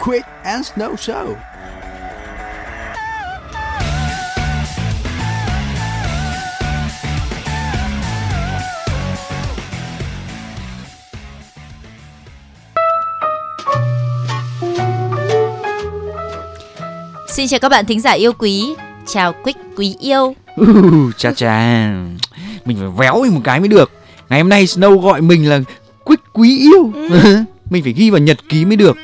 Quick and Snow Show. Xin chào các bạn thính giả yêu quý, chào Quick quý yêu. Uh, cha cha, mình phải véo mình một cái mới được. Ngày hôm nay Snow gọi mình là Quick quý yêu. mình phải ghi vào nhật ký mới được.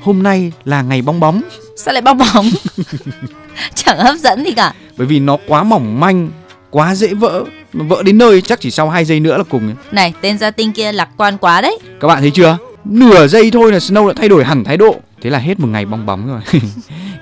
Hôm nay là ngày bong bóng. Sao lại bong bóng? Chẳng hấp dẫn gì cả. Bởi vì nó quá mỏng manh, quá dễ vỡ. Vỡ đến nơi chắc chỉ sau 2 giây nữa là cùng. Này, tên gia tinh kia lạc quan quá đấy. Các bạn thấy chưa? Nửa giây thôi là Snow đã thay đổi hẳn thái độ. Thế là hết một ngày bong bóng rồi.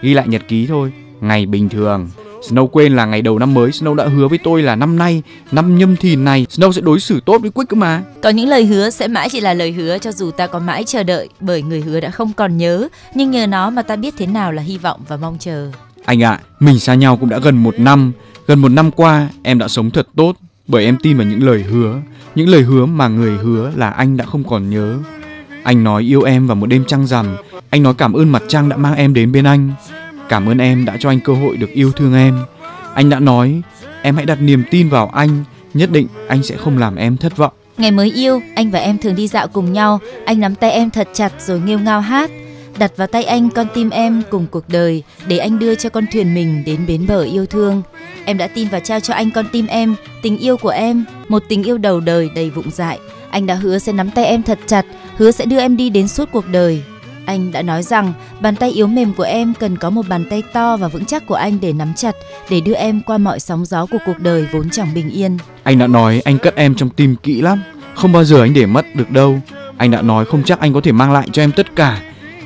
Ghi lại nhật ký thôi. Ngày bình thường. Snow quên là ngày đầu năm mới. Snow đã hứa với tôi là năm nay Năm nhâm thìn này Snow sẽ đối xử tốt với Quick cơ mà. Có những lời hứa sẽ mãi chỉ là lời hứa cho dù ta có mãi chờ đợi bởi người hứa đã không còn nhớ. Nhưng nhờ nó mà ta biết thế nào là hy vọng và mong chờ. Anh ạ, mình xa nhau cũng đã gần một năm. Gần một năm qua em đã sống thật tốt Bởi em tin vào những lời hứa. Những lời hứa mà người hứa là anh đã không còn nhớ. Anh nói yêu em vào một đêm trăng rằm. Anh nói cảm ơn mặt trăng đã mang em đến bên anh Cảm ơn em đã cho anh cơ hội được yêu thương em Anh đã nói Em hãy đặt niềm tin vào anh Nhất định anh sẽ không làm em thất vọng Ngày mới yêu, anh và em thường đi dạo cùng nhau. Anh nắm tay em thật chặt rồi nghêu ngao hát. Đặt vào tay anh con tim em cùng cuộc đời để anh đưa cho con thuyền mình đến bến bờ yêu thương. Em đã tin và trao cho anh con tim em, tình yêu của em, một tình yêu đầu đời đầy vụng dại. Anh đã hứa sẽ nắm tay em thật chặt, hứa sẽ đưa em đi đến suốt cuộc đời. Anh đã nói rằng bàn tay yếu mềm của em cần có một bàn tay to và vững chắc của anh để nắm chặt, để đưa em qua mọi sóng gió của cuộc đời vốn chẳng bình yên. Anh đã nói anh cất em trong tim kỹ lắm Không bao giờ anh để mất được đâu Anh đã nói không chắc anh có thể mang lại cho em tất cả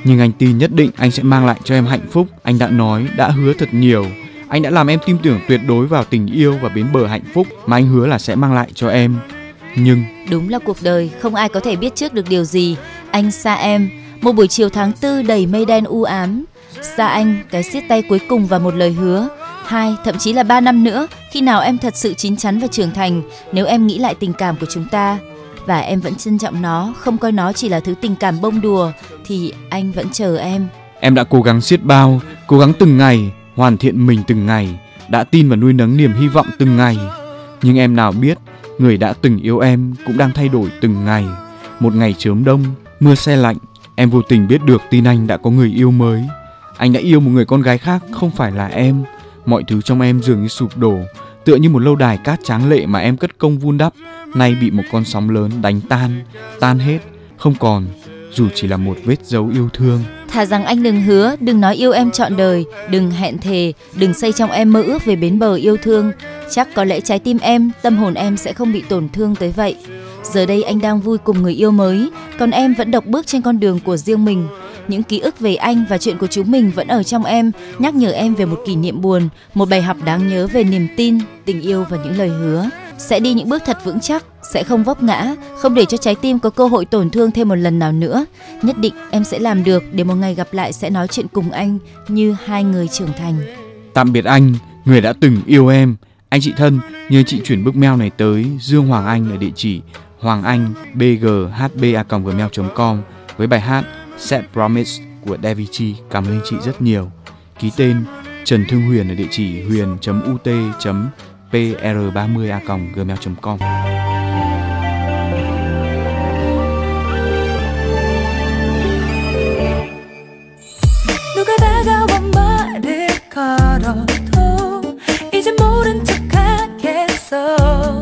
Nhưng anh tin nhất định anh sẽ mang lại cho em hạnh phúc Anh đã nói, đã hứa thật nhiều Anh đã làm em tin tưởng tuyệt đối vào tình yêu và bến bờ hạnh phúc Mà anh hứa là sẽ mang lại cho em Nhưng Đúng là cuộc đời, không ai có thể biết trước được điều gì. Anh xa em, một buổi chiều tháng tư đầy mây đen u ám. Xa anh, cái siết tay cuối cùng và một lời hứa. Hai, thậm chí là ba năm nữa, khi nào em thật sự chín chắn và trưởng thành, nếu em nghĩ lại tình cảm của chúng ta và em vẫn trân trọng nó, không coi nó chỉ là thứ tình cảm bông đùa, thì anh vẫn chờ em. em đã cố gắng siết bao Cố gắng từng ngày, hoàn thiện mình từng ngày Đã tin và nuôi nấng niềm hy vọng từng ngày Nhưng em nào biết Người đã từng yêu em cũng đang thay đổi từng ngày Một ngày chớm đông, mưa xe lạnh Em vô tình biết được tin anh đã có người yêu mới Anh đã yêu một người con gái khác không phải là em Mọi thứ trong em dường như sụp đổ Tựa như một lâu đài cát tráng lệ mà em cất công vun đắp Nay bị một con sóng lớn đánh tan Tan hết, không còn Dù chỉ là một vết dấu yêu thương Thà rằng anh đừng hứa, đừng nói yêu em trọn đời, đừng hẹn thề, đừng xây trong em mơ ước về bến bờ yêu thương. Chắc có lẽ trái tim em, tâm hồn em sẽ không bị tổn thương tới vậy. Giờ đây anh đang vui cùng người yêu mới, còn em vẫn độc bước trên con đường của riêng mình. Những ký ức về anh và chuyện của chúng mình vẫn ở trong em, nhắc nhở em về một kỷ niệm buồn, một bài học đáng nhớ về niềm tin, tình yêu và những lời hứa. Sẽ đi những bước thật vững chắc, sẽ không vấp ngã, không để cho trái tim có cơ hội tổn thương thêm một lần nào nữa. Nhất định em sẽ làm được để một ngày gặp lại sẽ nói chuyện cùng anh như hai người trưởng thành. Tạm biệt anh, người đã từng yêu em. Anh chị thân, nhờ chị chuyển bức mail này tới Dương Hoàng Anh ở địa chỉ hoàng anh bghb@gmail.com với bài hát Set Promise của Davichi. Cảm ơn chị rất nhiều. Ký tên Trần Thương Huyền ở địa chỉ huyền.ut.pr30a.gmail.com 누가 다가와 말을 걸어도 이제 모른 척하겠어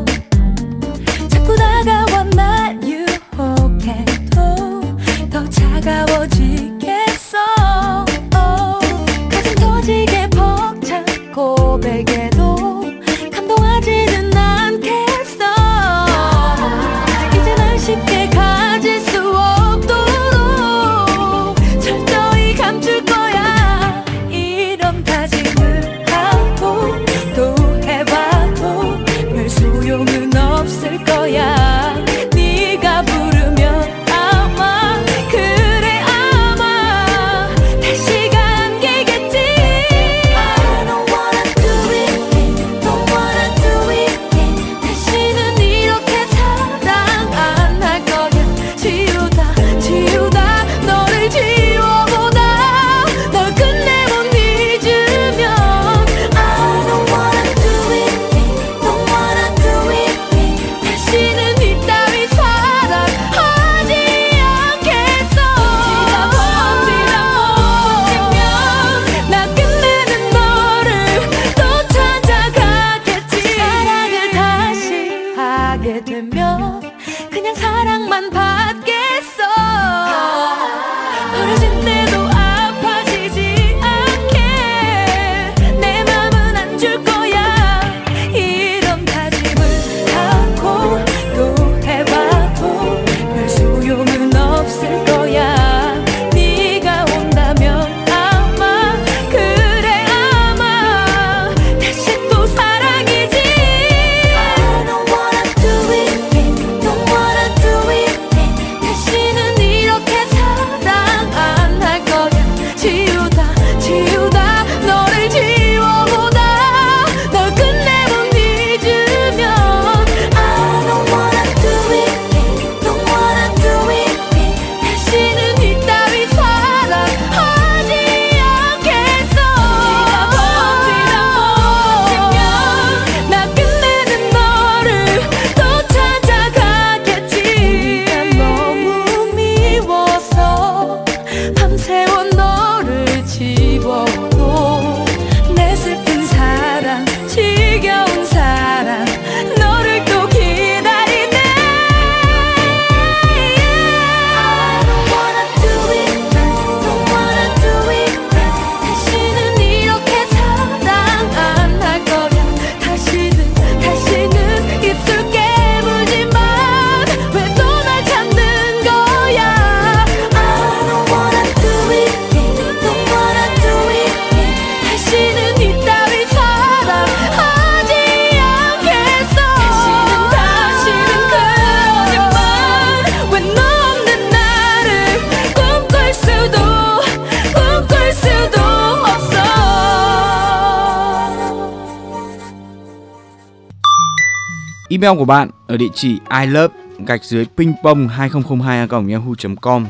Email của bạn ở địa chỉ i love gạch dưới ping pong 2002 yahoo.com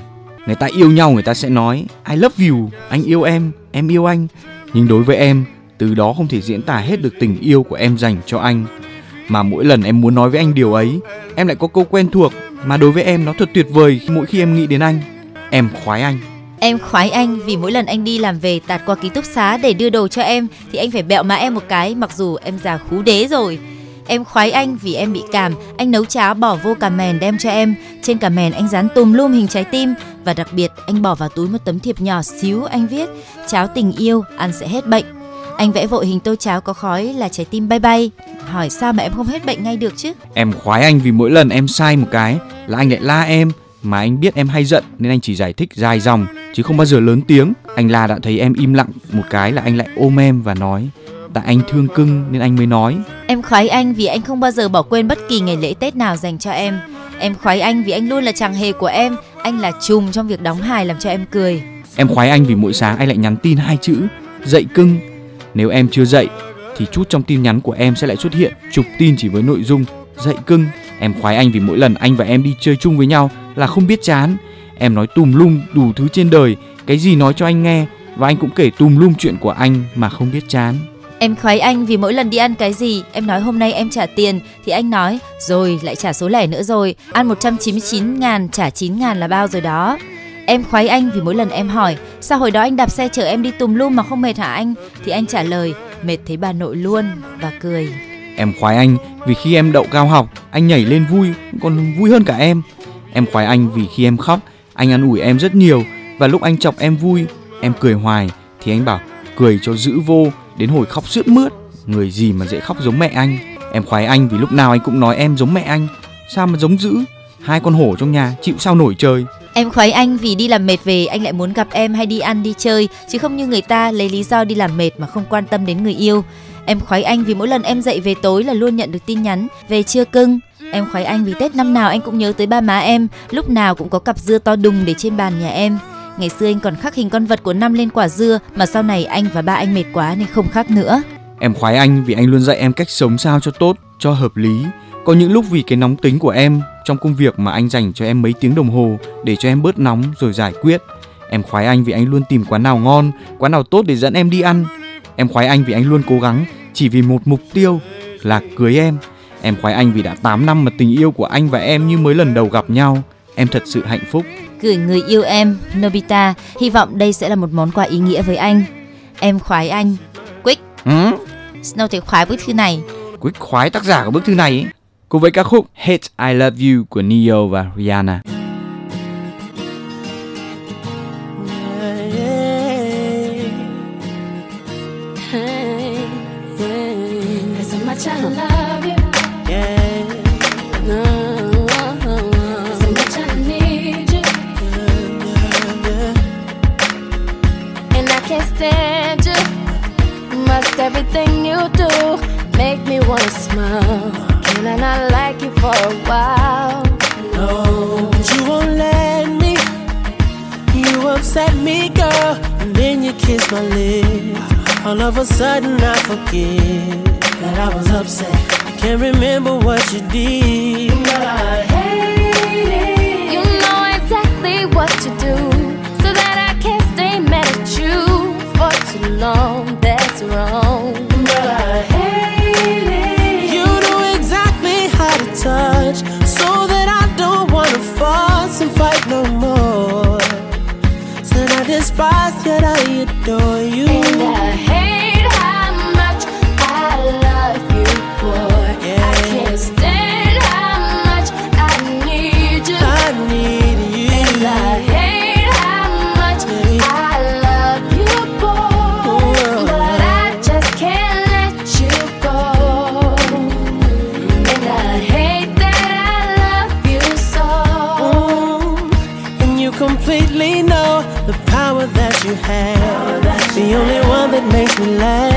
Người ta yêu nhau người ta sẽ nói I love you, anh yêu em, em yêu anh. Nhưng đối với em, từ đó không thể diễn tả hết được tình yêu của em dành cho anh. Mà mỗi lần em muốn nói với anh điều ấy, em lại có câu quen thuộc mà đối với em nó thật tuyệt vời mỗi khi em nghĩ đến anh. Em khoái anh. Em khoái anh vì mỗi lần anh đi làm về tạt qua ký túc xá để đưa đồ cho em thì anh phải bẹo má em một cái mặc dù em già khú đế rồi. Em khoái anh vì em bị cảm, anh nấu cháo bỏ vô cà mèn đem cho em. Trên cà mèn anh dán tùm lum hình trái tim và đặc biệt anh bỏ vào túi một tấm thiệp nhỏ xíu anh viết cháo tình yêu ăn sẽ hết bệnh. Anh vẽ vội hình tô cháo có khói là trái tim bay bay. Hỏi sao mà em không hết bệnh ngay được chứ? Em khoái anh vì mỗi lần em sai một cái là anh lại la em mà anh biết em hay giận nên anh chỉ giải thích dài dòng chứ không bao giờ lớn tiếng. Anh la đã thấy em im lặng một cái là anh lại ôm em và nói tại anh thương cưng nên anh mới nói. Em khoái anh vì anh không bao giờ bỏ quên bất kỳ ngày lễ Tết nào dành cho em. Em khoái anh vì anh luôn là chàng hề của em. Anh là trùm trong việc đóng hài làm cho em cười. Em khoái anh vì mỗi sáng anh lại nhắn tin hai chữ dậy cưng. Nếu em chưa dậy thì chút trong tin nhắn của em sẽ lại xuất hiện chục tin chỉ với nội dung dậy cưng. Em khoái anh vì mỗi lần anh và em đi chơi chung với nhau là không biết chán. Em nói tùm lum đủ thứ trên đời, cái gì nói cho anh nghe và anh cũng kể tùm lum chuyện của anh mà không biết chán. Em khoái anh vì mỗi lần đi ăn cái gì em nói hôm nay em trả tiền thì anh nói rồi lại trả số lẻ nữa rồi ăn 199 ngàn trả 9 ngàn là bao rồi đó. Em khoái anh vì mỗi lần em hỏi sao hồi đó anh đạp xe chở em đi tùm lum mà không mệt hả anh thì anh trả lời mệt thấy bà nội luôn và cười. Em khoái anh vì khi em đậu cao học, anh nhảy lên vui, còn vui hơn cả em. Em khoái anh vì khi em khóc, anh ăn ủi em rất nhiều và lúc anh chọc em vui, em cười hoài thì anh bảo cười cho giữ vô đến hồi khóc sướt mướt. Người gì mà dễ khóc giống mẹ anh. Em khoái anh vì lúc nào anh cũng nói em giống mẹ anh. Sao mà giống dữ? Hai con hổ trong nhà chịu sao nổi trời. Em khoái anh vì đi làm mệt về anh lại muốn gặp em hay đi ăn đi chơi chứ không như người ta lấy lý do đi làm mệt mà không quan tâm đến người yêu. Em khoái anh vì mỗi lần em dậy về tối là luôn nhận được tin nhắn về chưa cưng. Em khoái anh vì Tết năm nào anh cũng nhớ tới ba má em, lúc nào cũng có cặp dưa to đùng để trên bàn nhà em. Ngày xưa anh còn khắc hình con vật của năm lên quả dưa mà sau này anh và ba anh mệt quá nên không khắc nữa. Em khoái anh vì anh luôn dạy em cách sống sao cho tốt, cho hợp lý. Có những lúc vì cái nóng tính của em trong công việc mà anh dành cho em mấy tiếng đồng hồ để cho em bớt nóng rồi giải quyết. Em khoái anh vì anh luôn tìm quán nào ngon, quán nào tốt để dẫn em đi ăn. Em khoái anh vì anh luôn cố gắng chỉ vì một mục tiêu là cưới em. Em khoái anh vì đã 8 năm mà tình yêu của anh và em như mới lần đầu gặp nhau. Em thật sự hạnh phúc. Gửi người yêu em, Nobita, hy vọng đây sẽ là một món quà ý nghĩa với anh. Em khoái anh. Quick, Ừ? Snow thấy khoái bức thư này. Quyết khoái tác giả của bức thư này ấy. cùng với ca khúc Hate I Love You của Neo và Rihanna. Make me wanna smile. Can I not like you for a while? No, but you won't let me. You upset me, girl, and then you kiss my lips. All of a sudden, I forget that I was upset. I can't remember what you did, but I hate it. You know exactly what to do adore you. And I hate how much I love you, boy. I can't stand how much I need you. I need you. And I hate how much I love you, boy. But I just can't let you go. And I hate that I love you so. Mm, and you completely know the power that you have. Only one that makes me laugh.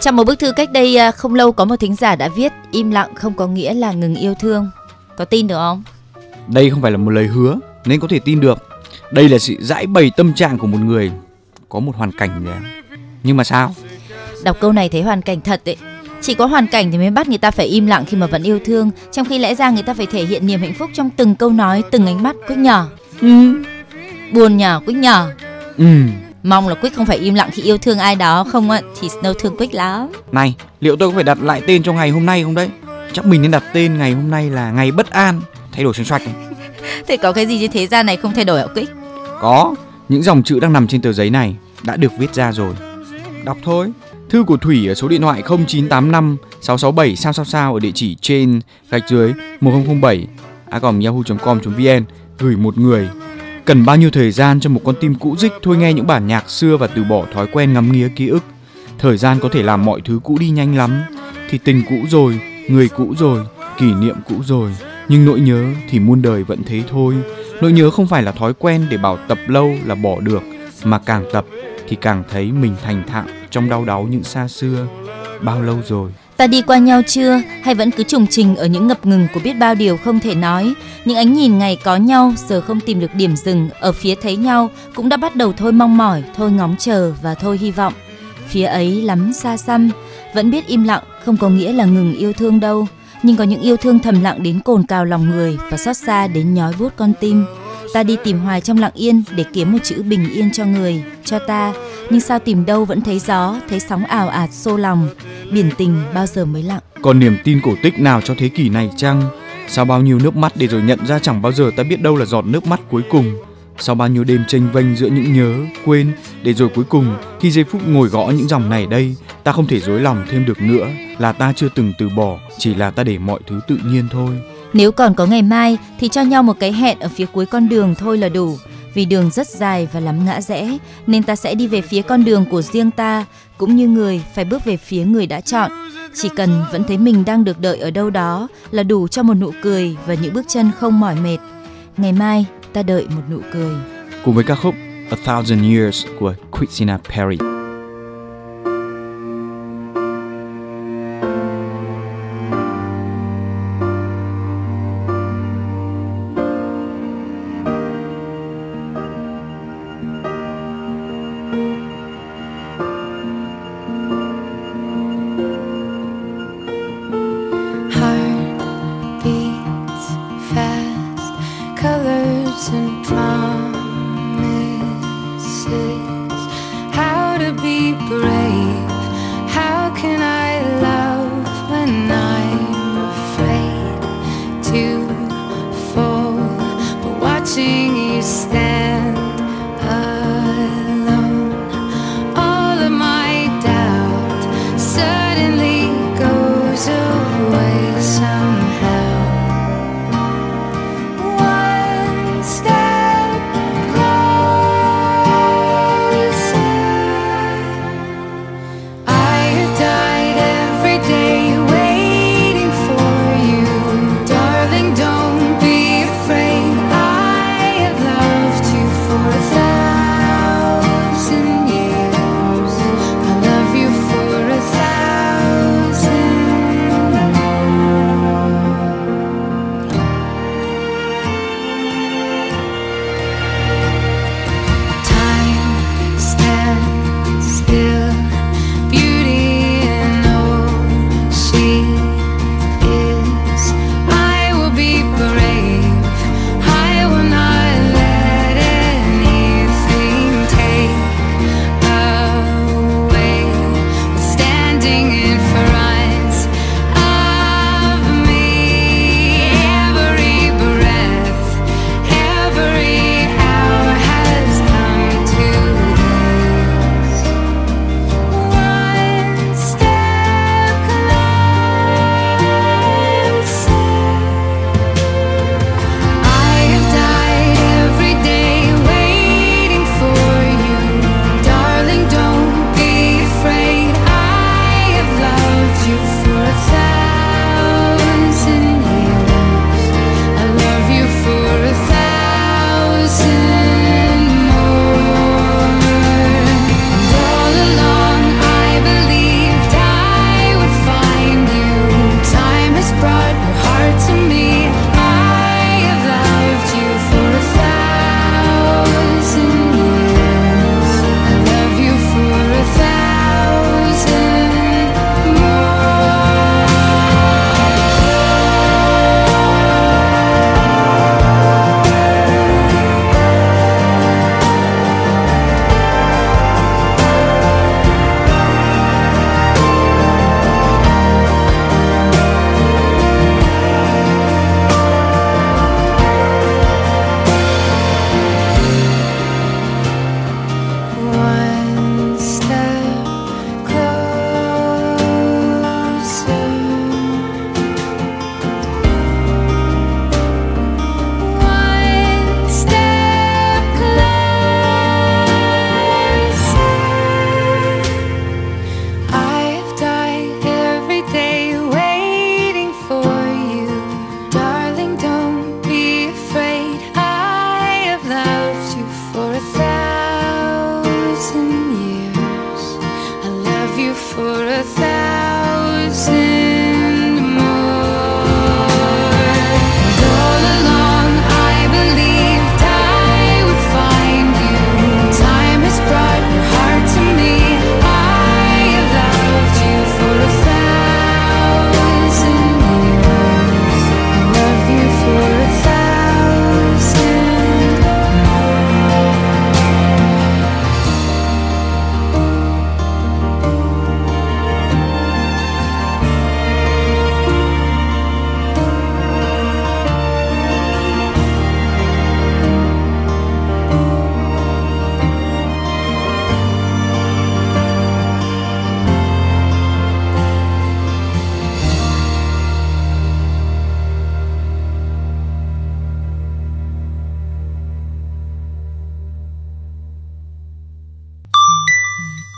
trong một bức thư cách đây à, không lâu có một thính giả đã viết im lặng không có nghĩa là ngừng yêu thương. Có tin được không? Đây không phải là một lời hứa nên có thể tin được. Đây là sự giải bày tâm trạng của một người có một hoàn cảnh gì đấy. Nhưng mà sao? Đọc câu này thấy hoàn cảnh thật đấy. Chỉ có hoàn cảnh thì mới bắt người ta phải im lặng khi mà vẫn yêu thương, trong khi lẽ ra người ta phải thể hiện niềm hạnh phúc trong từng câu nói, từng ánh mắt. Quyết nhỏ, Ừ. buồn nhở, Quyết nhỏ. Ừ. Mong là Quyết không phải im lặng khi yêu thương ai đó không ạ, thì Snow thương Quyết lắm. Này, liệu tôi có phải đặt lại tên cho ngày hôm nay không đấy? Chắc mình nên đặt tên ngày hôm nay là ngày bất an, thay đổi xoạch xoạch. Thế có cái gì trên thế gian này không thay đổi hả Quyết? Có, những dòng chữ đang nằm trên tờ giấy này đã được viết ra rồi. Đọc thôi. Thư của Thủy ở số điện thoại 0985 667 sao sao sao ở địa chỉ trên gạch dưới 1007 a yahoo.com.vn gửi một người. Cần bao nhiêu thời gian cho một con tim cũ dích thôi nghe những bản nhạc xưa và từ bỏ thói quen ngắm nghía ký ức. Thời gian có thể làm mọi thứ cũ đi nhanh lắm. Thì tình cũ rồi, người cũ rồi, kỷ niệm cũ rồi, nhưng nỗi nhớ thì muôn đời vẫn thế thôi. Nỗi nhớ không phải là thói quen để bảo tập lâu là bỏ được, mà càng tập thì càng thấy mình thành thạo trong đau đáu những xa xưa. Bao lâu rồi? Ta đi qua nhau chưa hay vẫn cứ trùng trình ở những ngập ngừng của biết bao điều không thể nói. Những ánh nhìn ngày có nhau giờ không tìm được điểm dừng ở phía thấy nhau cũng đã bắt đầu thôi mong mỏi, thôi ngóng chờ và thôi hy vọng. Phía ấy lắm xa xăm, vẫn biết im lặng không có nghĩa là ngừng yêu thương đâu. Nhưng có những yêu thương thầm lặng đến cồn cào lòng người và xót xa đến nhói buốt con tim. Ta đi tìm hoài trong lặng yên để kiếm một chữ bình yên cho người, cho ta. Nhưng sao tìm đâu vẫn thấy gió, thấy sóng ảo ạt xô lòng. Biển tình bao giờ mới lặng. Còn niềm tin cổ tích nào cho thế kỷ này chăng? Sau bao nhiêu nước mắt để rồi nhận ra chẳng bao giờ ta biết đâu là giọt nước mắt cuối cùng. Sau bao nhiêu đêm tranh vênh giữa những nhớ, quên, để rồi cuối cùng khi giây phút ngồi gõ những dòng này đây, ta không thể dối lòng thêm được nữa là ta chưa từng từ bỏ, chỉ là ta để mọi thứ tự nhiên thôi. Nếu còn có ngày mai thì cho nhau một cái hẹn ở phía cuối con đường thôi là đủ. Vì đường rất dài và lắm ngã rẽ nên ta sẽ đi về phía con đường của riêng ta, cũng như người phải bước về phía người đã chọn. Chỉ cần vẫn thấy mình đang được đợi ở đâu đó là đủ cho một nụ cười và những bước chân không mỏi mệt. Ngày mai ta đợi một nụ cười. Cùng với ca khúc A Thousand Years của Christina Perry.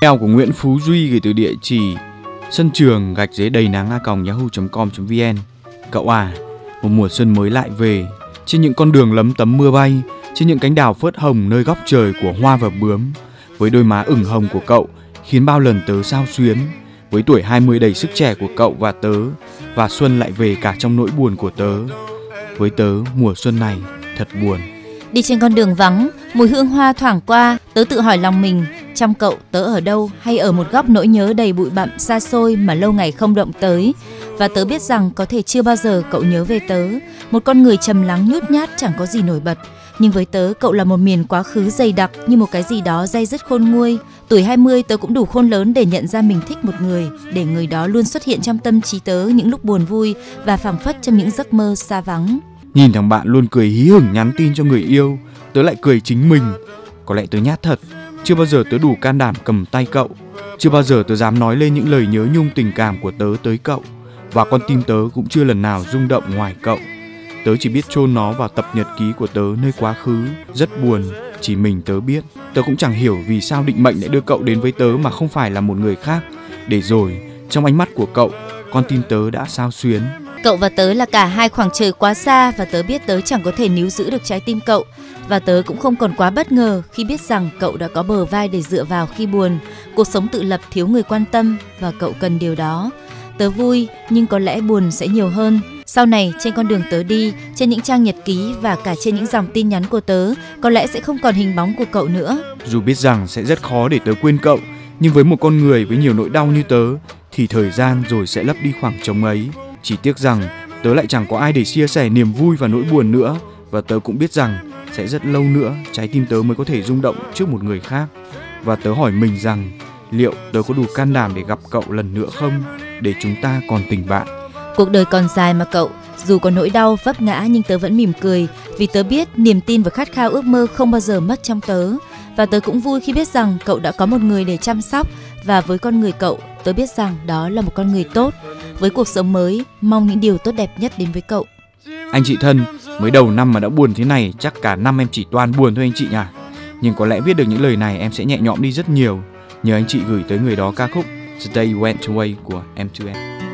Email của Nguyễn Phú Duy gửi từ địa chỉ sân trường gạch dưới đầy nắng a còng yahoo.com.vn. Cậu à, một mùa xuân mới lại về, trên những con đường lấm tấm mưa bay, trên những cánh đào phớt hồng nơi góc trời của hoa và bướm, với đôi má ửng hồng của cậu khiến bao lần tớ sao xuyến, với tuổi 20 đầy sức trẻ của cậu và tớ, và xuân lại về cả trong nỗi buồn của tớ. Với tớ, mùa xuân này thật buồn. Đi trên con đường vắng, mùi hương hoa thoảng qua, tớ tự hỏi lòng mình, trong cậu tớ ở đâu hay ở một góc nỗi nhớ đầy bụi bặm xa xôi mà lâu ngày không động tới. Và tớ biết rằng có thể chưa bao giờ cậu nhớ về tớ, một con người trầm lắng nhút nhát chẳng có gì nổi bật. Nhưng với tớ, cậu là một miền quá khứ dày đặc như một cái gì đó dây dứt khôn nguôi. Tuổi 20 tớ cũng đủ khôn lớn để nhận ra mình thích một người, để người đó luôn xuất hiện trong tâm trí tớ những lúc buồn vui và phảng phất trong những giấc mơ xa vắng. Nhìn thằng bạn luôn cười hí hửng nhắn tin cho người yêu, tớ lại cười chính mình. Có lẽ tớ nhát thật, chưa bao giờ tớ đủ can đảm cầm tay cậu, chưa bao giờ tớ dám nói lên những lời nhớ nhung tình cảm của tớ tới cậu, và con tim tớ cũng chưa lần nào rung động ngoài cậu. Tớ chỉ biết chôn nó vào tập nhật ký của tớ nơi quá khứ, rất buồn, chỉ mình tớ biết. Tớ cũng chẳng hiểu vì sao định mệnh lại đưa cậu đến với tớ mà không phải là một người khác. Để rồi, trong ánh mắt của cậu, con tim tớ đã sao xuyến. Cậu và tớ là cả hai khoảng trời quá xa và tớ biết tớ chẳng có thể níu giữ được trái tim cậu và tớ cũng không còn quá bất ngờ khi biết rằng cậu đã có bờ vai để dựa vào khi buồn. Cuộc sống tự lập thiếu người quan tâm và cậu cần điều đó. Tớ vui nhưng có lẽ buồn sẽ nhiều hơn. Sau này trên con đường tớ đi, trên những trang nhật ký và cả trên những dòng tin nhắn của tớ, có lẽ sẽ không còn hình bóng của cậu nữa. Dù biết rằng sẽ rất khó để tớ quên cậu, nhưng với một con người với nhiều nỗi đau như tớ thì thời gian rồi sẽ lấp đi khoảng trống ấy. Chỉ tiếc rằng tớ lại chẳng có ai để chia sẻ niềm vui và nỗi buồn nữa và tớ cũng biết rằng sẽ rất lâu nữa trái tim tớ mới có thể rung động trước một người khác và tớ hỏi mình rằng liệu tớ có đủ can đảm để gặp cậu lần nữa không để chúng ta còn tình bạn Cuộc đời còn dài mà cậu, dù có nỗi đau vấp ngã nhưng tớ vẫn mỉm cười vì tớ biết niềm tin và khát khao ước mơ không bao giờ mất trong tớ. Và tớ cũng vui khi biết rằng cậu đã có một người để chăm sóc và với con người cậu, tớ biết rằng đó là một con người tốt. Với cuộc sống mới, mong những điều tốt đẹp nhất đến với cậu. anh chị thân mới đầu năm mà đã buồn thế này chắc cả năm em chỉ toàn buồn thôi anh chị nhỉ. Nhưng có lẽ viết được những lời này em sẽ nhẹ nhõm đi rất nhiều. Nhờ anh chị gửi tới người đó ca khúc The Day Went Away của M2M.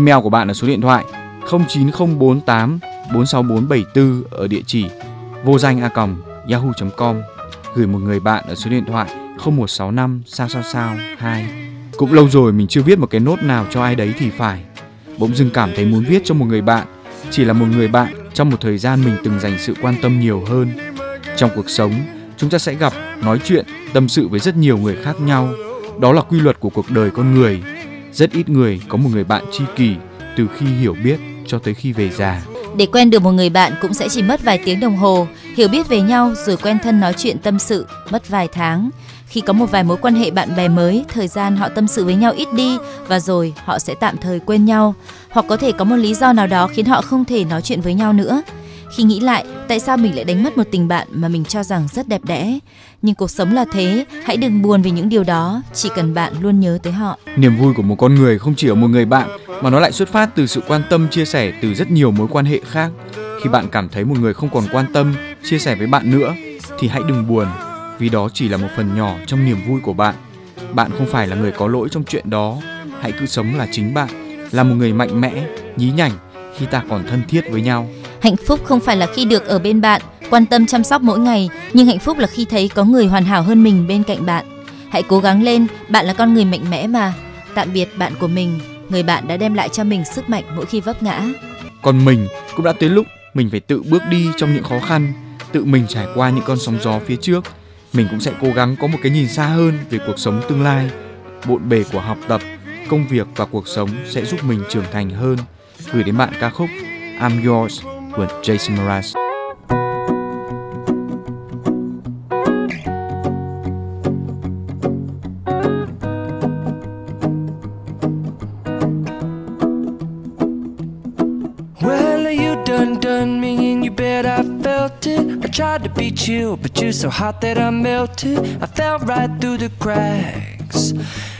Email của bạn ở số điện thoại 09048 46474 ở địa chỉ vô danh a còng yahoo.com gửi một người bạn ở số điện thoại 0165 sao sao sao 2 cũng lâu rồi mình chưa viết một cái nốt nào cho ai đấy thì phải. Bỗng dưng cảm thấy muốn viết cho một người bạn, chỉ là một người bạn trong một thời gian mình từng dành sự quan tâm nhiều hơn. Trong cuộc sống, chúng ta sẽ gặp, nói chuyện, tâm sự với rất nhiều người khác nhau. Đó là quy luật của cuộc đời con người rất ít người có một người bạn tri kỷ từ khi hiểu biết cho tới khi về già Để quen được một người bạn cũng sẽ chỉ mất vài tiếng đồng hồ, hiểu biết về nhau rồi quen thân nói chuyện tâm sự, mất vài tháng. Khi có một vài mối quan hệ bạn bè mới, thời gian họ tâm sự với nhau ít đi và rồi họ sẽ tạm thời quên nhau, hoặc có thể có một lý do nào đó khiến họ không thể nói chuyện với nhau nữa. Khi nghĩ lại, tại sao mình lại đánh mất một tình bạn mà mình cho rằng rất đẹp đẽ? Nhưng cuộc sống là thế, hãy đừng buồn vì những điều đó, chỉ cần bạn luôn nhớ tới họ. Niềm vui của một con người không chỉ ở một người bạn mà nó lại xuất phát từ sự quan tâm chia sẻ từ rất nhiều mối quan hệ khác. Khi bạn cảm thấy một người không còn quan tâm, chia sẻ với bạn nữa thì hãy đừng buồn, vì đó chỉ là một phần nhỏ trong niềm vui của bạn. Bạn không phải là người có lỗi trong chuyện đó, hãy cứ sống là chính bạn, là một người mạnh mẽ, nhí nhảnh khi ta còn thân thiết với nhau. Hạnh phúc không phải là khi được ở bên bạn, quan tâm chăm sóc mỗi ngày, nhưng hạnh phúc là khi thấy có người hoàn hảo hơn mình bên cạnh bạn. Hãy cố gắng lên, bạn là con người mạnh mẽ mà. Tạm biệt bạn của mình, người bạn đã đem lại cho mình sức mạnh mỗi khi vấp ngã. Còn mình cũng đã tới lúc mình phải tự bước đi trong những khó khăn, tự mình trải qua những con sóng gió phía trước. Mình cũng sẽ cố gắng có một cái nhìn xa hơn về cuộc sống tương lai. Bộn bề của học tập, công việc và cuộc sống sẽ giúp mình trưởng thành hơn. Gửi đến bạn ca khúc I'm Yours của Jason Mraz. Well, you done done me and you bet I felt it. I tried to be chill, but you're so hot that I melted. I fell right through the cracks.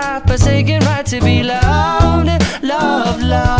it's our God-forsaken right to be loved, love, love, love,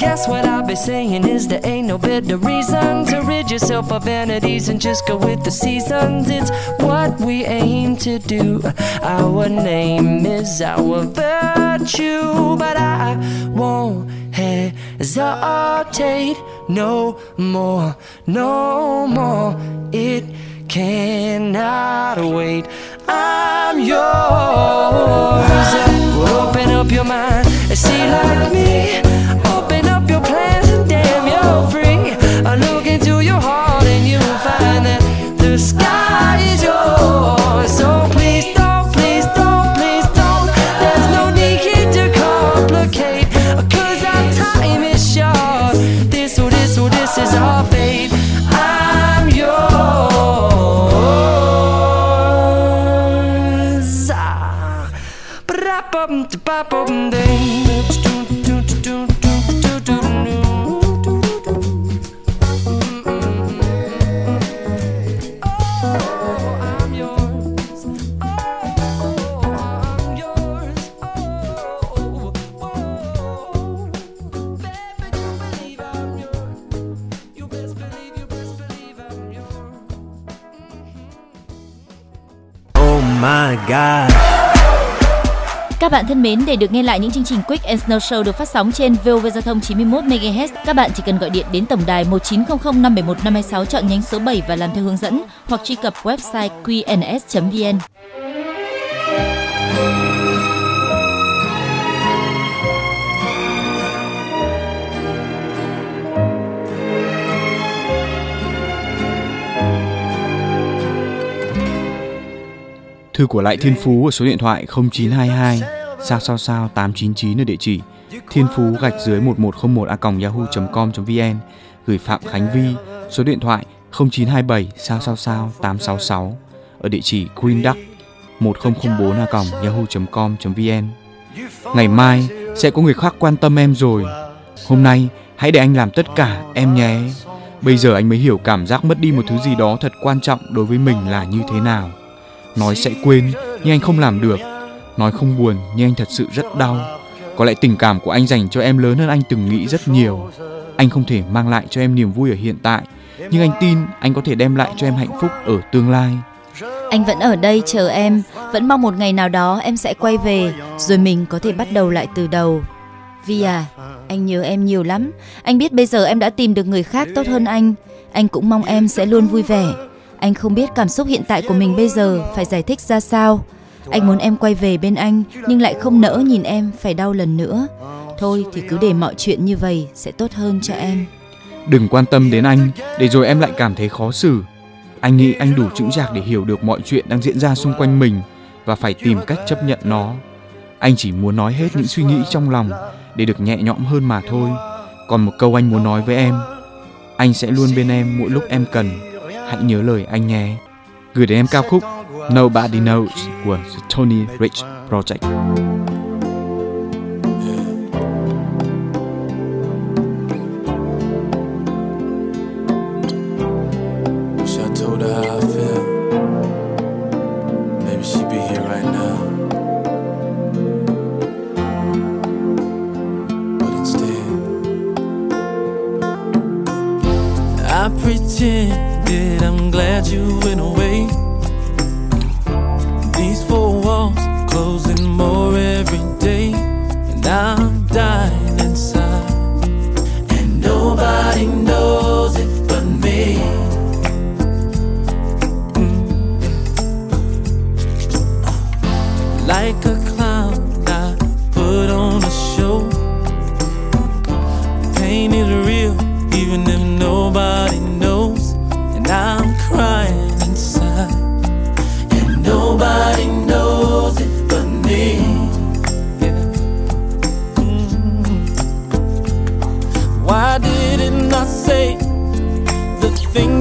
Guess what I'll be saying is there ain't no better reason to rid yourself of vanities and just go with the seasons. It's what we aim to do. Our name is our virtue, but I won't hesitate no more, no more. It cannot wait. I'm yours. Open up your mind and see like me. Thân mến, để được nghe lại những chương trình Quick and Snow Show được phát sóng trên VOV Giao thông 91 MHz, các bạn chỉ cần gọi điện đến tổng đài 1900 571 526 chọn nhánh số 7 và làm theo hướng dẫn hoặc truy cập website qns.vn. Thư của Lại Thiên Phú ở số điện thoại 0922 sao sao sao 899 ở địa chỉ thiên phú gạch dưới 1101 a yahoo.com.vn gửi Phạm Khánh Vi, số điện thoại 0927 sao sao sao 866 ở địa chỉ green duck 1004 a yahoo.com.vn Ngày mai sẽ có người khác quan tâm em rồi. Hôm nay, hãy để anh làm tất cả, em nhé. Bây giờ anh mới hiểu cảm giác mất đi một thứ gì đó thật quan trọng đối với mình là như thế nào. Nói sẽ quên, nhưng anh không làm được. Nói không buồn nhưng anh thật sự rất đau. Có lẽ tình cảm của anh dành cho em lớn hơn anh từng nghĩ rất nhiều. Anh không thể mang lại cho em niềm vui ở hiện tại, nhưng anh tin anh có thể đem lại cho em hạnh phúc ở tương lai. Anh vẫn ở đây chờ em, vẫn mong một ngày nào đó em sẽ quay về, rồi mình có thể bắt đầu lại từ đầu. Vi à, anh nhớ em nhiều lắm. Anh biết bây giờ em đã tìm được người khác tốt hơn anh. Anh cũng mong em sẽ luôn vui vẻ. Anh không biết cảm xúc hiện tại của mình bây giờ phải giải thích ra sao. Anh muốn em quay về bên anh, nhưng lại không nỡ nhìn em phải đau lần nữa. Thôi thì cứ để mọi chuyện như vậy sẽ tốt hơn cho em. Đừng quan tâm đến anh, để rồi em lại cảm thấy khó xử. Anh nghĩ anh đủ chững chạc để hiểu được mọi chuyện đang diễn ra xung quanh mình và phải tìm cách chấp nhận nó. Anh chỉ muốn nói hết những suy nghĩ trong lòng để được nhẹ nhõm hơn mà thôi. Còn một câu anh muốn nói với em, anh sẽ luôn bên em mỗi lúc em cần. Hãy nhớ lời anh nhé. Gửi đến em ca khúc Nobody Knows The Tony Rich Project.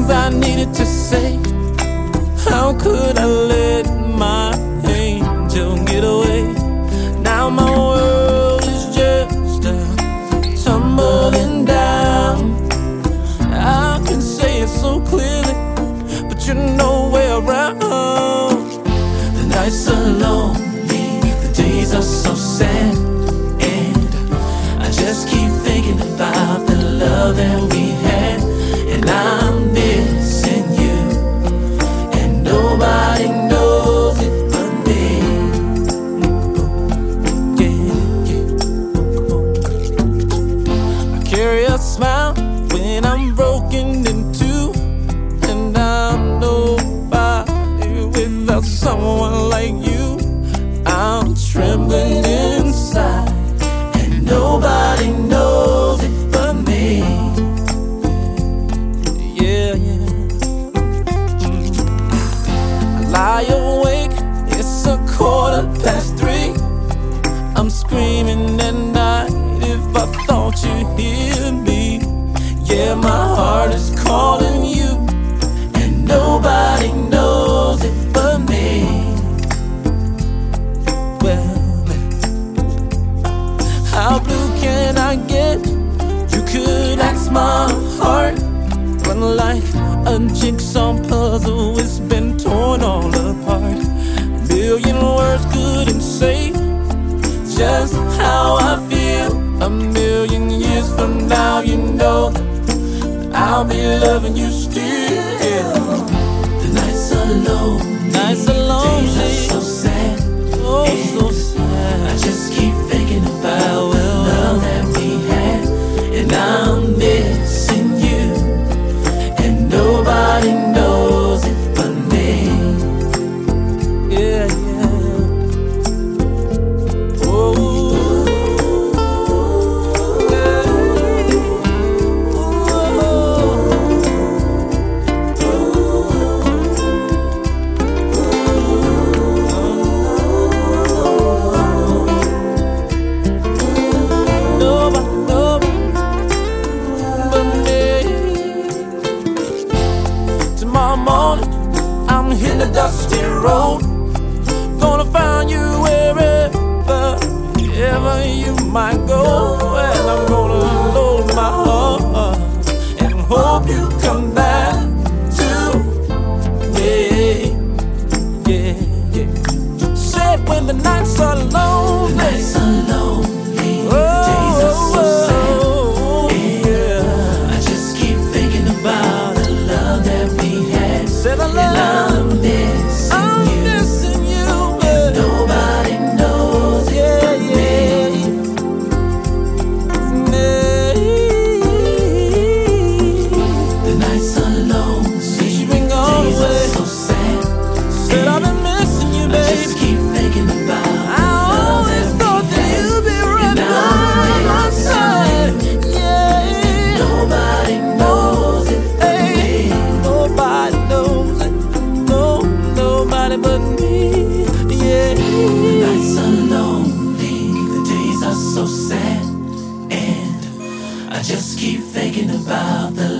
Things I needed to say? How could I let my angel get away? Now my world is just a tumbling down. I can say it so clearly, but you're nowhere around. The nights are lonely, the days are so sad, and I just keep thinking about the love that we be loving you still.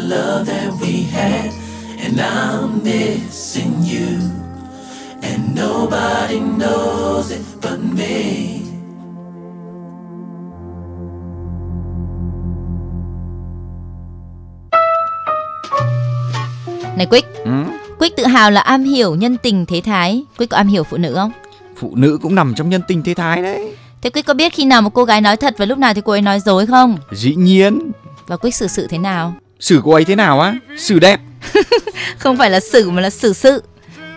Love that we had, and I'm missing you, and nobody knows it but me. Này Quick, Ừ? Quick tự hào là am hiểu nhân tình thế thái. Quick có am hiểu phụ nữ không? Phụ nữ cũng nằm trong nhân tình thế thái đấy. Thế Quick có biết khi nào một cô gái nói thật và lúc nào thì cô ấy nói dối không? Dĩ nhiên. Và Quick xử sự thế nào? Xử cô ấy thế nào á? Xử đẹp. Không phải là xử mà là xử sự.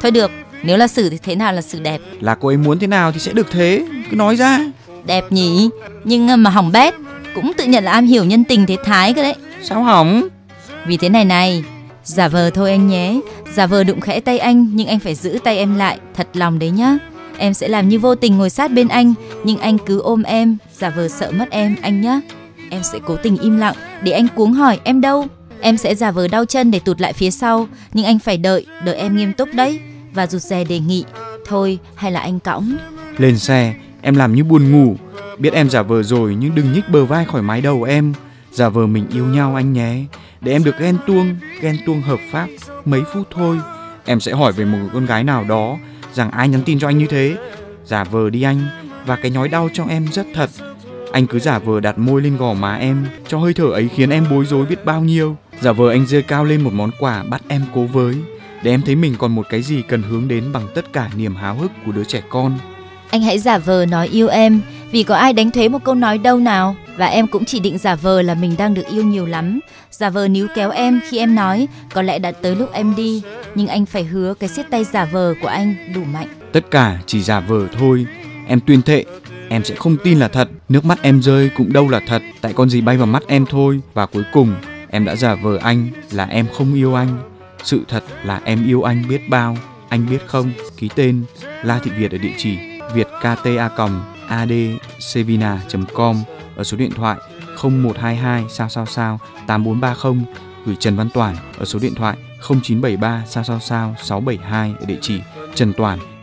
Thôi được, nếu là xử thì thế nào là xử đẹp? Là cô ấy muốn thế nào thì sẽ được thế. Cứ nói ra. Đẹp nhỉ? Nhưng ờ, mà hỏng bét cũng tự nhận là am hiểu nhân tình thế thái cơ đấy. Sao hỏng? Vì thế này này, giả vờ thôi anh nhé. Giả vờ đụng khẽ tay anh nhưng anh phải giữ tay em lại, thật lòng đấy nhá. Em sẽ làm như vô tình ngồi sát bên anh nhưng anh cứ ôm em, giả vờ sợ mất em anh nhá. Em sẽ cố tình im lặng để anh cuống hỏi em đâu. Em sẽ giả vờ đau chân để tụt lại phía sau nhưng anh phải đợi, đợi em nghiêm túc đấy và rụt rè đề nghị. Thôi hay là anh cõng. Lên xe, em làm như buồn ngủ. Biết em giả vờ rồi nhưng đừng nhích bờ vai khỏi mái đầu em. Giả vờ mình yêu nhau anh nhé. Để em được ghen tuông, ghen tuông hợp pháp mấy phút thôi. Em sẽ hỏi về một con gái nào đó rằng ai nhắn tin cho anh như thế. Giả vờ đi anh và cái nhói đau trong em rất thật. Anh cứ giả vờ đặt môi lên gò má em cho hơi thở ấy khiến em bối rối biết bao nhiêu. Giả vờ anh giơ cao lên một món quà bắt em cố với để em thấy mình còn một cái gì cần hướng đến bằng tất cả niềm háo hức của đứa trẻ con. Anh hãy giả vờ nói yêu em vì có ai đánh thuế một câu nói đâu nào và em cũng chỉ định giả vờ là mình đang được yêu nhiều lắm giả vờ níu kéo em khi em nói có lẽ đã tới lúc em đi nhưng anh phải hứa cái siết tay giả vờ của anh đủ mạnh Tất cả chỉ giả vờ thôi. Em tuyên thệ, em sẽ không tin là thật. Nước mắt em rơi cũng đâu là thật. Tại con gì bay vào mắt em thôi. Và cuối cùng, em đã giả vờ anh là em không yêu anh. Sự thật là em yêu anh biết bao. Anh biết không? Ký tên La Thị Việt ở địa chỉ vietkta Sevina .com ở số điện thoại 0122 sao sao sao 8430 gửi Trần Văn Toàn ở số điện thoại 0973 sao sao sao 672 ở địa chỉ Trần Toàn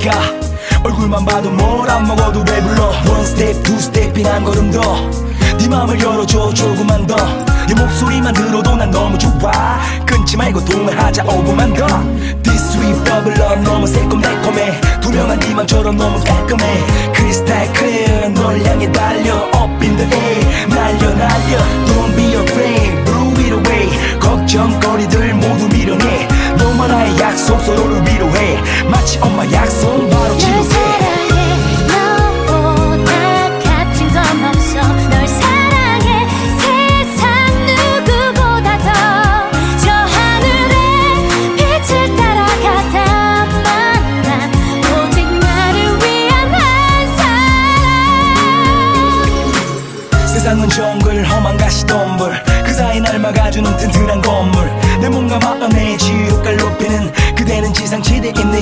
말까 얼굴만 봐도 뭘 안 먹어도 배불러. One step, two step인 한 걸음 더네 맘을 열어줘 조금만 더네 목소리만 들어도 난 너무 좋아. 끊지 말고 통화하자 5분만 더 This sweet double love 너무 새콤달콤해. 투명한 네 맘처럼 너무 깔끔해. 크리스탈 clear 널 향해 달려. Up in the air 날려 날려. Don't be afraid Blew it away. 걱정거리들 모두 밀어내 너와 나의 약속 위로해 Ama yaksın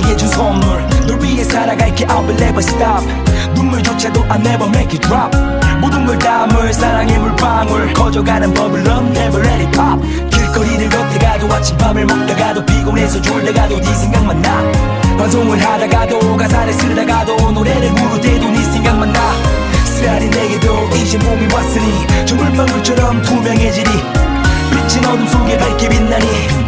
내게 준 선물. 널 위해 살아갈게 I will never stop. 눈물조차도 I never make it drop. 모든 걸 담을 사랑의 물방울. 커져가는 버블럼 never let it pop. 길거리를 걷다가도 아침밥을 먹다가도 피곤해서 졸다가도 네 생각만 나. 방송을 하다가도 가사를 쓰다가도 노래를 부를 때도 네 생각만 나. 쓰라린 내게도 이제 몸이 왔으니 저 물방울처럼 투명해지리. 빛은 어둠 속에 밝게 빛나니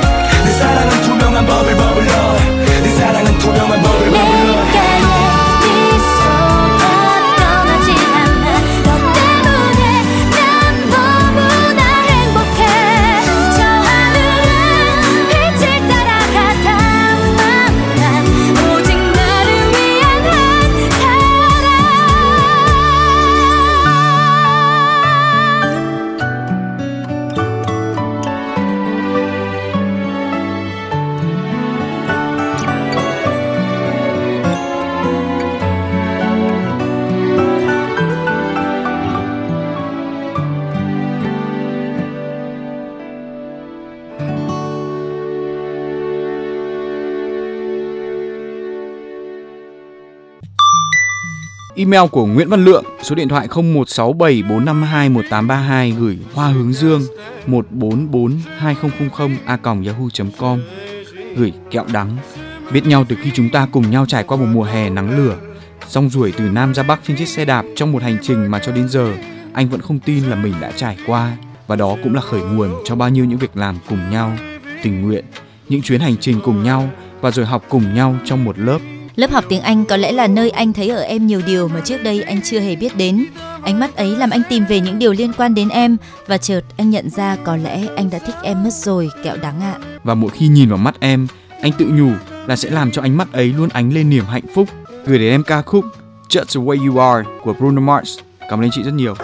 떠올려. Email của Nguyễn Văn Lượng, số điện thoại 0167452182 gửi hoa hướng dương 1442000a yahoo.com gửi kẹo đắng. Biết nhau từ khi chúng ta cùng nhau trải qua một mùa hè nắng lửa, rong ruổi từ Nam ra Bắc trên chiếc xe đạp trong một hành trình mà cho đến giờ anh vẫn không tin là mình đã trải qua. Và đó cũng là khởi nguồn cho bao nhiêu những việc làm cùng nhau, tình nguyện, những chuyến hành trình cùng nhau và rồi học cùng nhau trong một lớp. Lớp học tiếng Anh có lẽ là nơi anh thấy ở em nhiều điều mà trước đây anh chưa hề biết đến. Ánh mắt ấy làm anh tìm về những điều liên quan đến em và chợt anh nhận ra có lẽ anh đã thích em mất rồi, kẹo đáng ạ. và mỗi khi nhìn vào mắt em anh tự nhủ là sẽ làm cho ánh mắt ấy luôn ánh lên niềm hạnh phúc gửi đến em ca khúc Just the Way You Are của Bruno Mars cảm ơn anh chị rất nhiều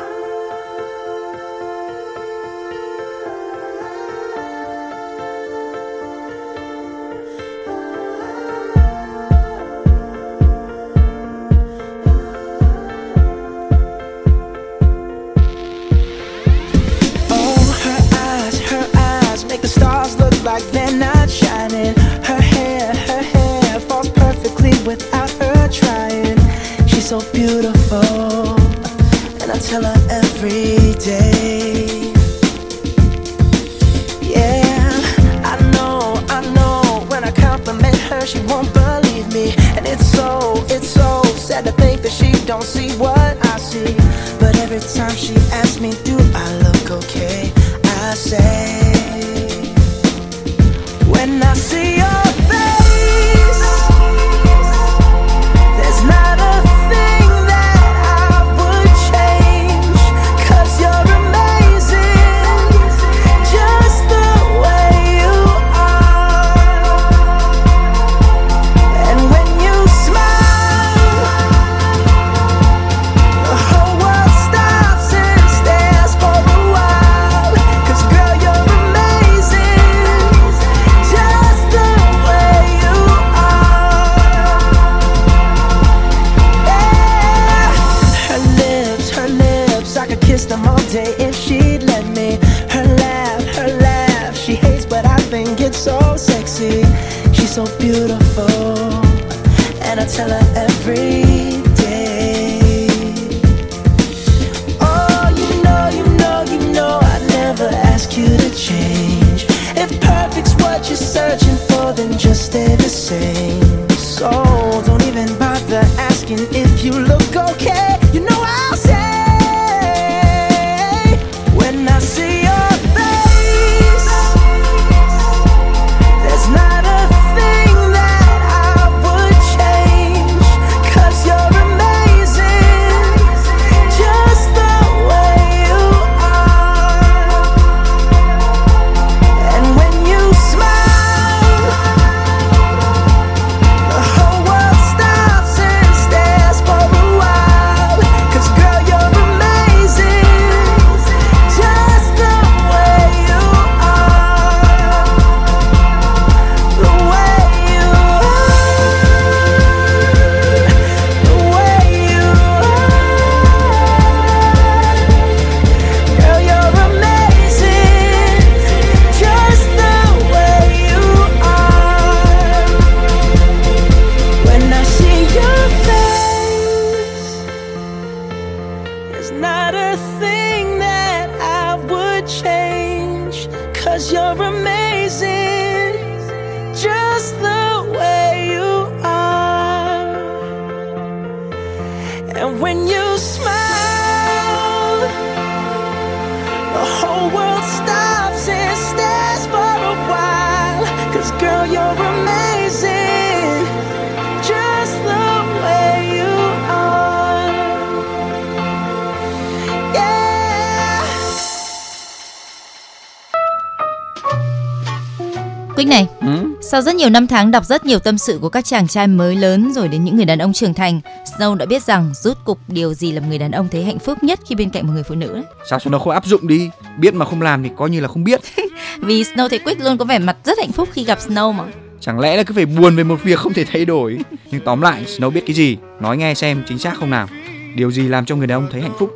rất nhiều năm tháng đọc rất nhiều tâm sự của các chàng trai mới lớn rồi đến những người đàn ông trưởng thành, Snow đã biết rằng rút cục điều gì làm người đàn ông thấy hạnh phúc nhất khi bên cạnh một người phụ nữ. đấy. Sao cho nó không áp dụng đi? Biết mà không làm thì coi như là không biết. Vì Snow thấy Quyết luôn có vẻ mặt rất hạnh phúc khi gặp Snow mà. Chẳng lẽ là cứ phải buồn về một việc không thể thay đổi? Nhưng tóm lại, Snow biết cái gì? Nói nghe xem chính xác không nào? Điều gì làm cho người đàn ông thấy hạnh phúc?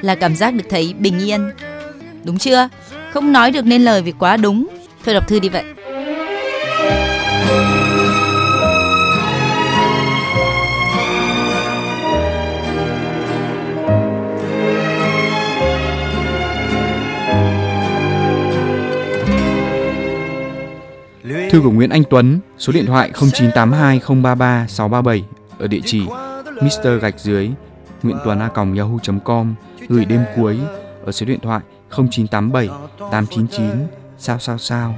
Là cảm giác được thấy bình yên. Đúng chưa? Không nói được nên lời vì quá đúng. Thôi đọc thư đi vậy. Thư của Nguyễn Anh Tuấn, số điện thoại 0982033637 ở địa chỉ Mr gạch dưới Nguyễn Tuấn a Còng yahoo.com gửi đêm cuối ở số điện thoại 0987 899 sao sao sao.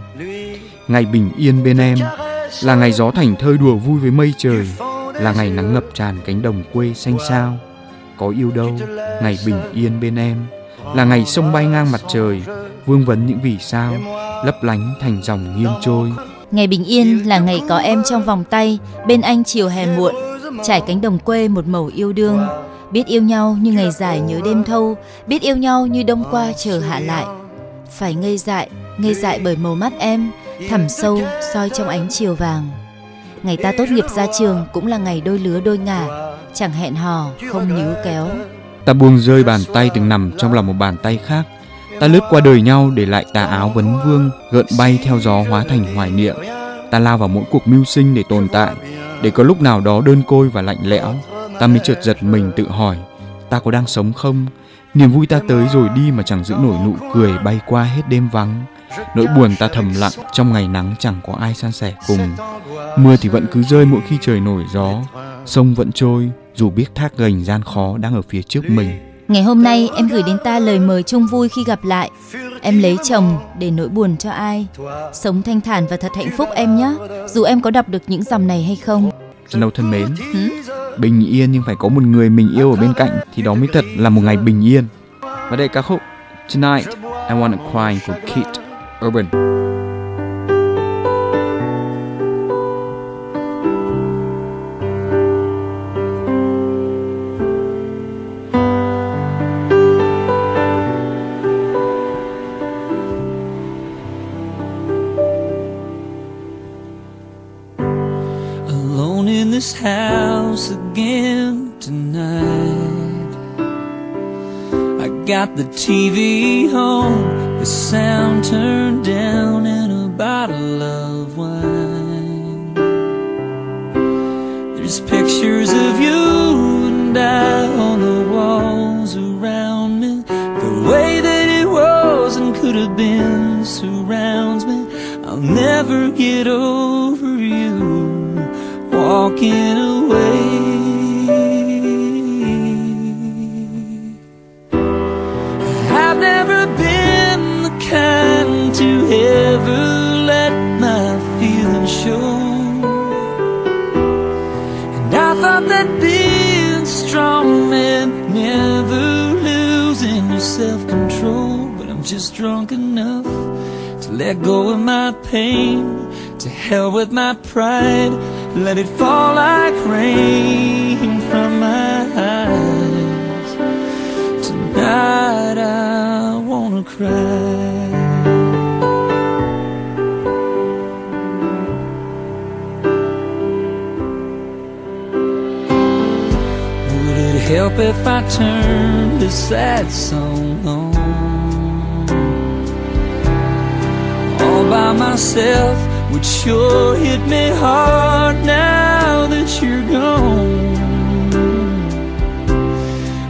Ngày bình yên bên em là ngày gió thành thơi đùa vui với mây trời, là ngày nắng ngập tràn cánh đồng quê xanh sao. Có yêu đâu, ngày bình yên bên em là ngày sông bay ngang mặt trời, vương vấn những vì sao lấp lánh thành dòng nghiêng trôi. Ngày bình yên là ngày có em trong vòng tay, bên anh chiều hè muộn, trải cánh đồng quê một màu yêu đương. Biết yêu nhau như ngày dài nhớ đêm thâu, biết yêu nhau như đông qua chờ hạ lại. Phải ngây dại, ngây dại bởi màu mắt em, thẳm sâu soi trong ánh chiều vàng. Ngày ta tốt nghiệp ra trường cũng là ngày đôi lứa đôi ngả, chẳng hẹn hò, không níu kéo. Ta buông rơi bàn tay từng nằm trong lòng một bàn tay khác. Ta lướt qua đời nhau để lại tà áo vấn vương gợn bay theo gió hóa thành hoài niệm. Ta lao vào mỗi cuộc mưu sinh để tồn tại, để có lúc nào đó đơn côi và lạnh lẽo, ta mới chợt giật mình tự hỏi, ta có đang sống không? Niềm vui ta tới rồi đi mà chẳng giữ nổi nụ cười bay qua hết đêm vắng. Nỗi buồn ta thầm lặng trong ngày nắng chẳng có ai san sẻ cùng. Mưa thì vẫn cứ rơi mỗi khi trời nổi gió, sông vẫn trôi dù biết thác gành gian khó đang ở phía trước mình. Ngày hôm nay em gửi đến ta lời mời chung vui khi gặp lại. Em lấy chồng để nỗi buồn cho ai. Sống thanh thản và thật hạnh phúc em nhé. Dù em có đọc được những dòng này hay không. Snow thân mến, Ừ? bình yên nhưng phải có một người mình yêu ở bên cạnh thì đó mới thật là một ngày bình yên. Và đây ca khúc Tonight I Wanna Cry của Kate Urban. Alone in this house again tonight. I got the TV on, the sound turned down, and a bottle of wine. There's pictures of you and I on the walls around me, the way that it was and could have been surrounds me. I'll never get over you walking away. Let go of my pain. To hell with my pride. Let it fall like rain from my eyes. Tonight I wanna cry. Would it help if I turned this sad song myself would sure hit me hard now that you're gone.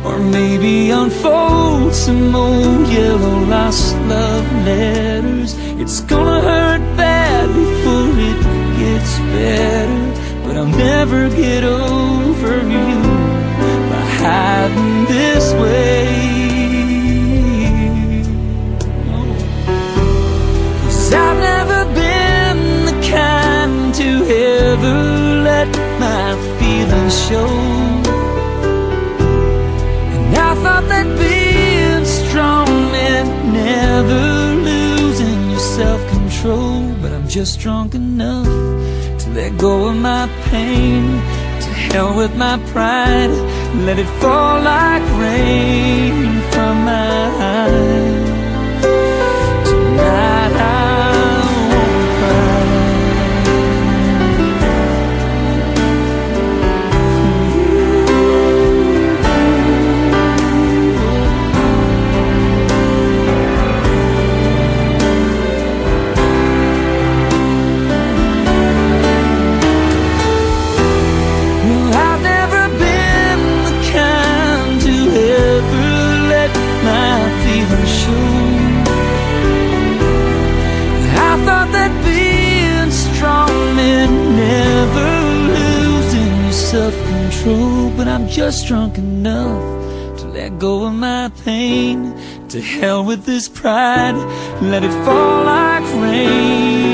Or maybe unfold some old yellow lost love letters. It's gonna hurt bad before it gets better. But I'll never get over you by hiding this way. I've never been the kind to ever let my feelings show. And I thought that being strong meant never losing your self control. But I'm just drunk enough to let go of my pain. To hell with my pride. Let it fall like rain from my eyes. Tonight I self-control, but I'm just drunk enough to let go of my pain. To hell with this pride, let it fall like rain